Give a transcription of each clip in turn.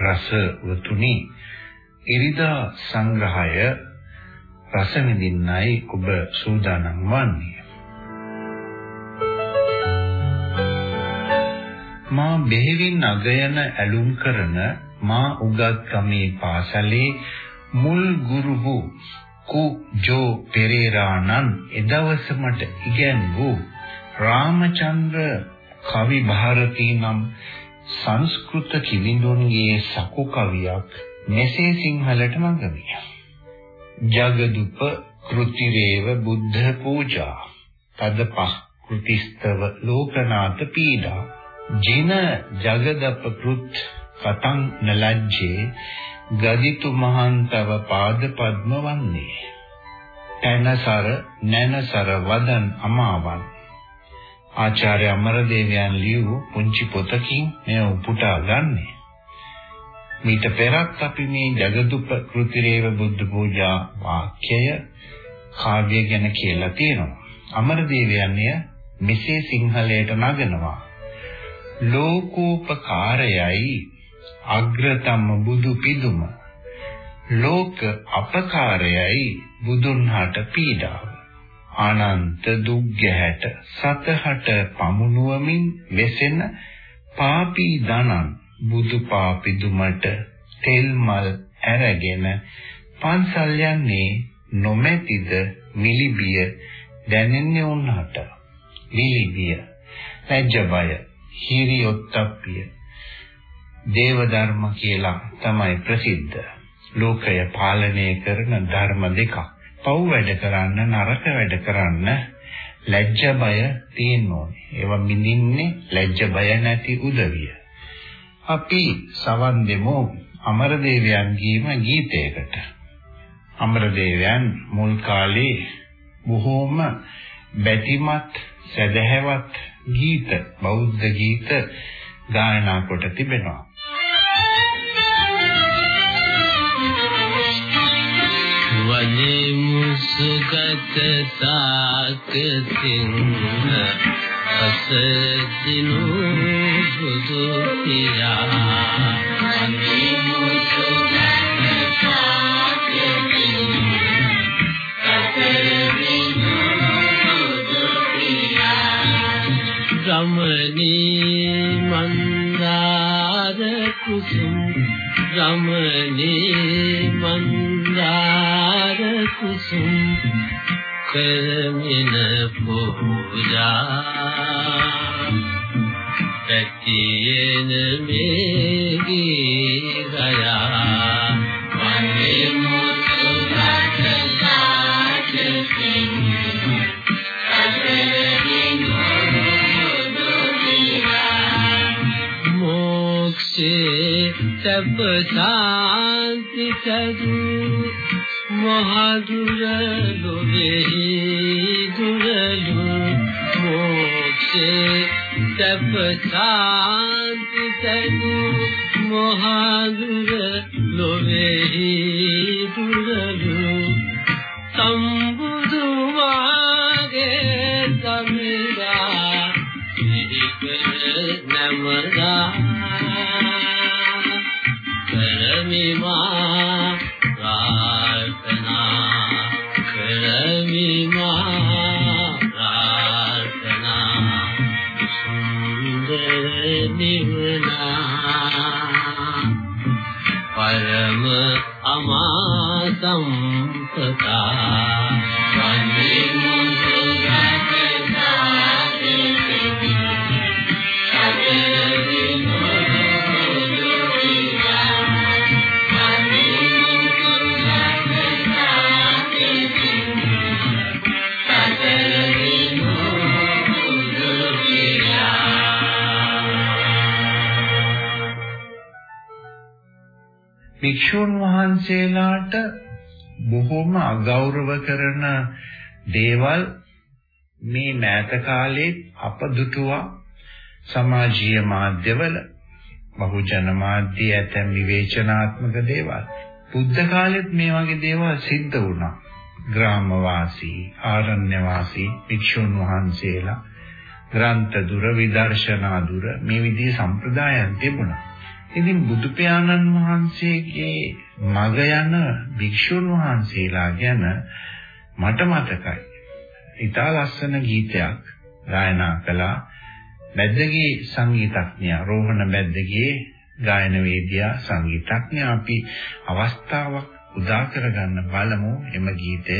රසවතුනි. ඉරිදා සංග්‍රහය රස විඳින්නයි ඔබ සූදානම් වන්නේ. මා බෙහෙවින් අගයන ඇලුම් කරන මා උගත් ගමේ පාසලේ මුල් ගුරු වූ කුජෝ පෙරේරාණන් එදවස මට ඉගැන්වූ රාමචන්ද්‍ර කවි භාරතී නම් සංස්කෘත කිවිඳුන්ගේ සකු කවියක් මෙසේ සිංහලට නගමි. ජගදුප කෘතිරේව බුද්ධ පූජා තදපහ කෘතිස්තව ලෝකනාත පීඩා ජින ජගදප කෘත් කතං නලජ්ජේ ගදිතු මහන්තව පාද පද්ම වන්නේ තනසර නැනසර වදන් අමාවන් ආචාර්ය අමරදේවයන් ලියූ පුංචි පොතකින් මෙය උපුටා ගන්නේ. මීට පෙරත් අපි මේ జగදුප කෘතිරේව බුද්ධ පූජා වාක්‍යය කාව්‍ය ගැන කියලා තියෙනවා. අමරදේවයන්ය මෙසේ සිංහලයට නගනවා. ලෝකෝපකාරයයි අග්‍රතම බුදු පිදුම ලෝක අපකාරයයි බුදුන්හට පීඩාව අනන්ත දුක් ගැහැට සතහට පමුණුවමින් වෙසෙන පාපී දනන් බුදු පාපිදුමට තෙල් මල් ඇරගෙන පන්සල් යන්නේ නොමැතිද මිලිබිය දැනෙන්නේ උන්හට. මිලිබිය ලැජ්ජ බය හිරියොත්ප්පිය දේව ධර්ම කියලා තමයි ප්‍රසිද්ධ. ලෝකය පාලනය කරන ධර්ම දෙකක්. පව් වැඩ කරන්න නරක වැඩ කරන්න ලැජ්ජ බය තියෙන්න ඕනේ. ඒවා මිදින්නේ ලැජ්ජ බය නැති උදවිය. අපි සවන් දෙමු අමරදේවයන්ගේම ගීතයකට. අමරදේවයන් මුල් කාලේ බොහෝම බැතිමත් සදහැවත් ගීත බෞද්ධ ගීත ගායනා කොට තිබෙනවා. වනේ මුසුගත සාකසින් අසදිනු බුදු පියා වනේ මුසුගත සාකසින් අසදිනු බුදු පියා. රමණී මන්දාර කුසුම්. රමණී මන්දාර කුසුම් කරමින පූජා. පැතියෙන මේගේ ගයා. සබ්බ ශාන්ති සදු මහදුර ලොවේහි දුරලු මොක්ෂේ සබ්බ ශාන්ති සදු මහදුර ලොවේහි කරමිමා ප්‍රාර්ථනා කරමිමා ප්‍රාර්ථනා සුන්දර නිවනා. පරම අමා සම්පතා. භික්ෂුන් වහන්සේලාට බොහොම අගෞරව කරන දේවල් මේ මෑත කාලේ අප දුටුවා සමාජීය මාධ්‍යවල බහුජන මාධ්‍ය ඇතැම් විවේචනාත්මක දේවල්. බුද්ධ කාලෙත් මේ වගේ දේවල් සිද්ධ වුණා. ග්‍රාමවාසී ආරණ්‍යවාසී භික්ෂුන් වහන්සේලා ග්‍රන්ථ දුර විදර්ශනා දුර මේ විදිහේ සම්ප්‍රදායන් තිබුණා. ඉතින් බුදු පියාණන් වහන්සේගේ මග යන භික්ෂුන් වහන්සේලා ගැන මට මතකයි. ඊටා ලස්සන ගීතයක් ගායනා කළා. බැද්දගේ සංගීතඥයා රෝහණ බැද්දගේ ගායන වේදියා සංගීතඥයා අපි අවස්ථාවක් උදා කරගන්න බලමු එම ගීතය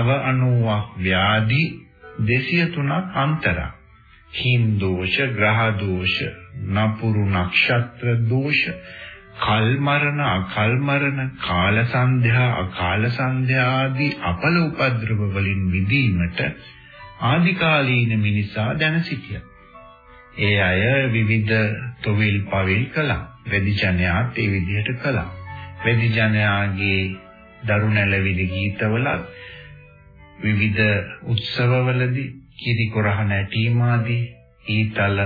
අසන්නට. ව්‍යාධි 203ක් අන්තරා. හින් දෝෂ, ග්‍රහ දෝෂ, නපුරු නක්ෂත්‍ර දෝෂ, කල් මරණ, අකල් මරණ, කාල සංධ්‍යා, අකාල සංධ්‍යා ආදී අපල උපද්‍රව වලින් මිදීමට ආදිකාලීන මිනිසා දැන සිටියා. ඒ අය විවිධ තොවිල් පවිල් කළා. වැඩි ජනයාත් ඒ විදිහට කළා. වැඩි ජනයාගේ දරුණැලවිලි ගීතවල විවිධ උත්සවවලදී කිරි කොරහ නැටීම ආදී ඊතල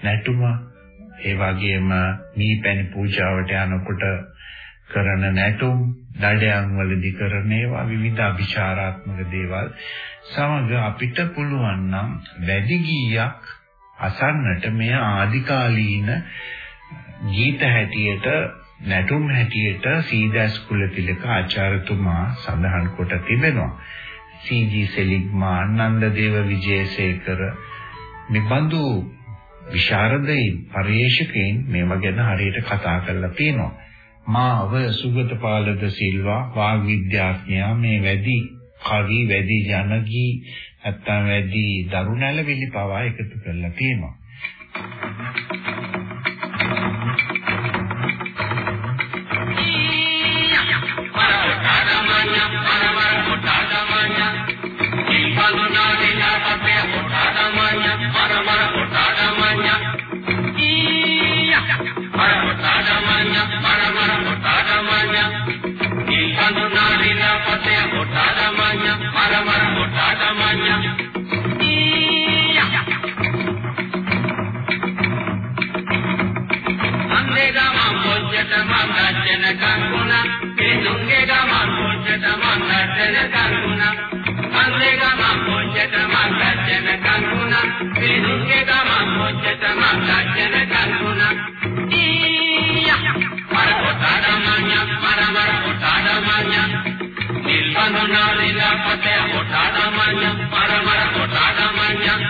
නැටුම ඒ වගේම මීපැණි පූජාවට යනකොට කරන නැටුම් දඩයන් වලදී කරන ඒවා විවිධ අභිචාරාත්මක දේවල් සමග අපිට පුළුවන් නම් වැඩි ගීයක් අසන්නට මෙය ආදිකාලීන ගීත හැටියට නැටුම් හැටියට සීදාස් කුලතිලක ආචාර්යතුමා සඳහන් කොට තිබෙනවා. සීජී සෙලිග්මා නන්ද දේව විජේසේකර නිබඳු විශාරදයින් පරිේශකයන් මේව ගැන හරියට කතා කරලා තියෙනවා. මාව සුගතපාලද සිල්වා වාග් විද්‍යාඥයා මේ වැඩි කවි වැඩි ජනගී නැත්තම් වැඩි දරුණැලවිලි පවා එකතු කරලා තියෙනවා. කුච්චට මං රැජන කන්ුණා ඒ දුක්ගේ ගමන් කුච්චට මං රැජන කන්ුණා අන්දේ ගමන් කුච්චට මං රැජන කන්ුණා ඒ දුක්ගේ ගමන් කුච්චට මං රැජන කන්ුණා මර කොටාඩ මාඤ්ඤා මර මර කොටාඩ මාඤ්ඤා නිල්වඳුනා රිලා පතේ කොටාඩ මාඤ්ඤා මර මර කොටාඩ මාඤ්ඤා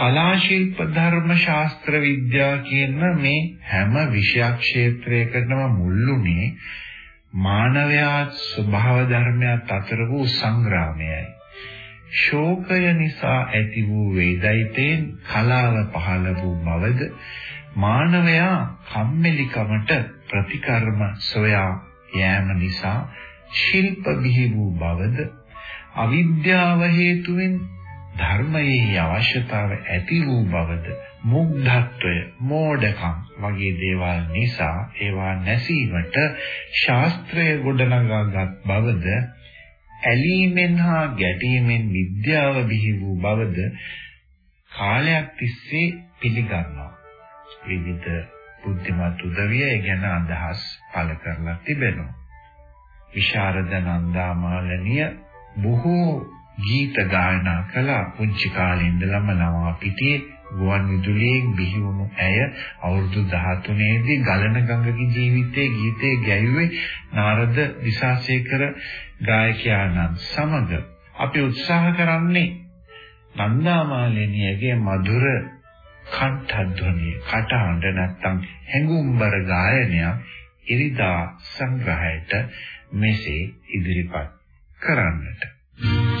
කලා ශිල්ප ධර්ම ශාස්ත්‍ර විද්‍යා කියන මේ හැම විෂය ක්ෂේත්‍රයකටම මුල්ුනේ මානවයා ස්වභාව ධර්මයක් අතර වූ සංග්‍රාමයයි. ශෝකය නිසා ඇති වූ වේදිතෙන් කලාව පහළ වූ බවද මානවයා කම්මැලිකමට ප්‍රතිකර්ම සොයා යෑම නිසා ශිල්ප බිහි වූ බවද අවිද්‍යාව හේතුවෙන් ධර්මයේ අවශ්‍යතාව ඇති වූ බවද මුග්ධත්වය මෝඩකම් වගේ දේවල් නිසා ඒවා නැසීමට ශාස්ත්‍රය ගොඩනගාගත් බවද ඇලීමෙන් හා ගැටීමෙන් විද්‍යාව බිහි වූ බවද කාලයක් තිස්සේ පිළිගන්නවා. විවිධ බුද්ධිමත් උදවිය ඒ ගැන අදහස් පළ කරලා තිබෙනවා. විශාරද නන්දාමාලනිය බොහෝ ගීත ගායනා කළා. පුංචි කාලේ ඉඳලම නවා පිටියේ ගුවන් විදුලියෙන් බිහි වුණු ඇය අවුරුදු 13 දී ගලන ගඟගේ ජීවිතයේ ගීතේ ගැයුවේ නාරද විසාසේකර ගායකයාණන් සමග. අපි උත්සාහ කරන්නේ නන්දාමාලිනියගේ මధుර කණ්ඨධ්වනිය කටහඬ නැත්තම් හැඟුම්බර ගායනය ඉරිදා සංග්‍රහයට මෙසේ ඉදිරිපත් කරන්නට. වනවංක ගිරිය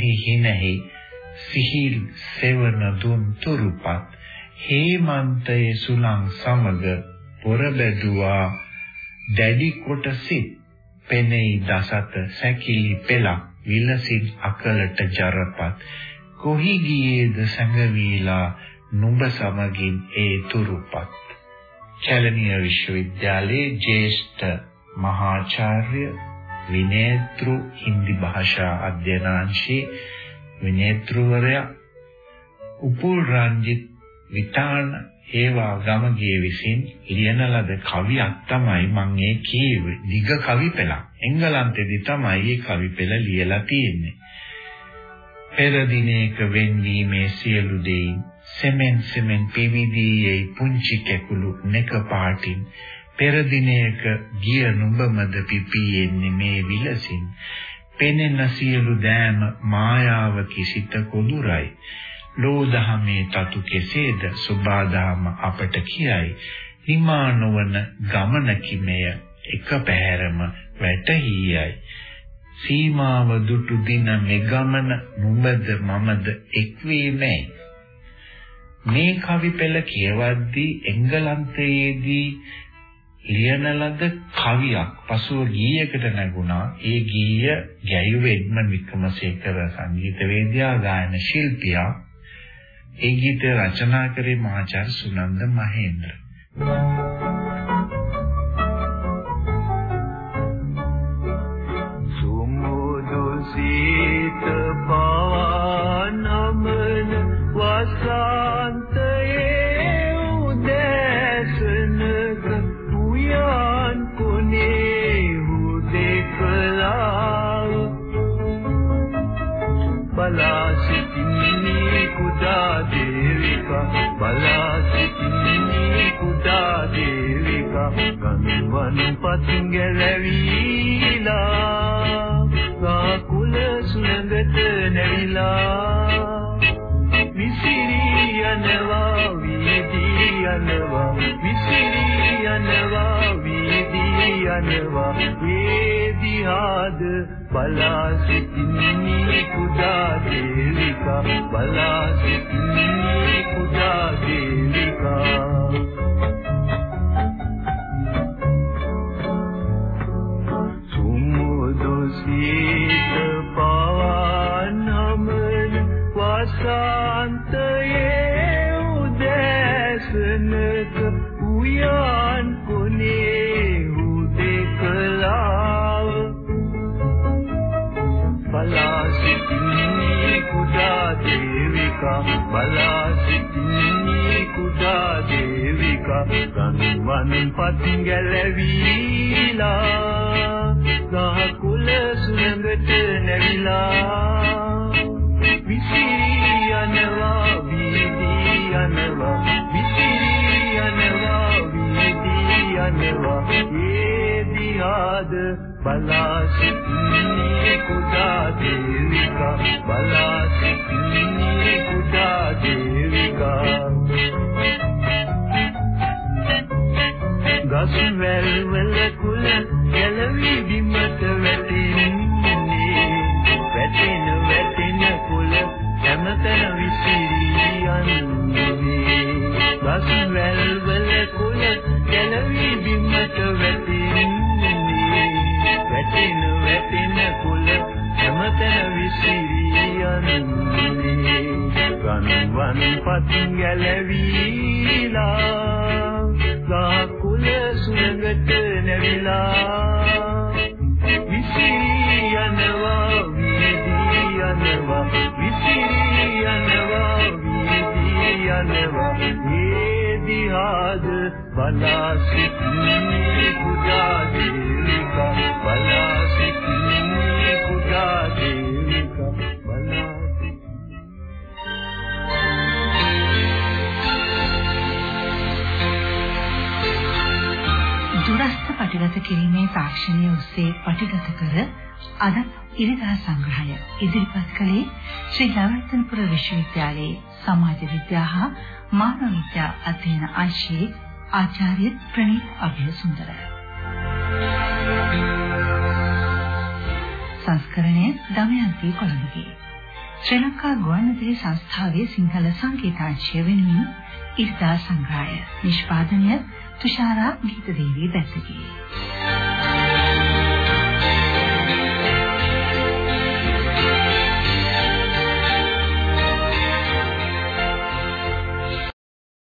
හිනැහි හිනැහි සිහිල් සෙවන දුන් තුරුපත් හේමන්තයේ සුලං සමග පොරබැදුවා දැඩි කොට සිත් පෙනෙයි දසත සැකිලි පෙලක් විලසින් අකලට ජරපත්. කොහි ගියේද සැඟවීලා නුඹ සමගින් ඒ තුරුපත්? කැලණිය විශ්වවිද්‍යාලයේ ජ්‍යෙෂ්ඨ මහාචාර්ය විනේත්‍ර හින්දි භාෂා අධ්‍යනාංශයේ විනේත්‍රවරයා උපුල් රංජිත් විතාන ඒවා ගමගේ විසින් ලියන ලද කවියක් තමයි මම ඒ කියුවේ. දිග කවි පෙළක්. එංගලන්තෙදි තමයි මේ කවි පෙළ ලියලා තියෙන්නේ. පෙර දිනයක වෙන්වීමේ සියලු දෙයින් සෙමෙන් සෙමෙන් පිවිදී පුංචි කැකුළු නෙක පාටින් පෙර දිනයක ගිය නුඹමද පිපියෙන්නේ මේ විලසින්. පෙනෙන සියලු දෑම මායාව කිසිත කොඳුරයි. ලෝදහමේ තතු කෙසේද සුභාදාම අපට කියයි. හිමා නොවන ගමන කිමය එක පැහැරම වැටහියයි. සීමාව දුටු දින මෙගමන නුඹද මමද එක් වීමයි මේ කවි පෙළ කියවද්දී එංගලන්තයේදී ලියන ලද කවියක් පසුව ගීයකට නැගුණා. ඒ ගීය ගැයුවේ එඩ්මන් වික්‍රමසේකර සංගීතවේදියා ගායන ශිල්පියා. ඒ ගීත රචනා කරේ මහාචාර්ය සුනන්ද මහේන්ද්‍ර. සුමුදු කන්වන් පතුන් ගැලවිලා කාකුල සුළඟට නැවිලා. විසිරී යනවා වීදී යනවා විසිරී යනවා වීදී යනවා ඒ දිහාද බලා සිටින්නේ කුඩා දේවිකා බලා සිටින්නේ කුඩා දේවිකා. බලා සිටින්නේ කුඩා දේවිකා දේවිකා ගන්වන් පත් ගැලවිලා ගහ කුල සුළඟට නැවිලා විසිරී යනවා වීදී යනවා විසිරී යනවා වීදී යනවා ඒ දිහාද බලා සිටින්නේ කුඩා දේවිකා. බලා සිටින්නේ කුඩා දේවිකා. ගස් වැල් වල කුල ගැලවි බිමට වැටෙන්නේ. වැටෙන වැටෙන කුල හැමතැන විසිරී යන්නේ ගස් වැල් වල කුල ගැලවි විසිරී යන්නේ ගන්වන් පත් ගැලවිලා ගහ කුල සුළඟට නැවිලා. විසිරී යනවා වීදී යනවා විසිරී යනවා වීදී යනවා ඒ දිහාද බලා සිටින්නේ කුඩා දේවිකා බලා සිටින්නේ පටිගත කිරීමේ තාක්ෂණය ඔස්සේ පටිගත කර අද ඉරිදා සංග්‍රහය ඉදිරිපත් කළේ ශ්‍රී ජයවර්ධනපුර විශ්වවිද්‍යාලයේ සමාජ විද්‍යා හා මානව විද්‍යා අධ්‍යයන අංශයේ ආචාර්ය ප්‍රනීත් අභයසුන්දර. සංස්කරණය දමයන්ති කොළඹගේ. ශ්‍රී ලංකා ගුවන්විදුලි සංස්ථාවේ සිංහල සංගීතාංශය වෙනුවෙන් ඉරිදා සංග්‍රහය නිෂ්පාදනය තුෂාරා මිහිත දේවී දැත්තගේ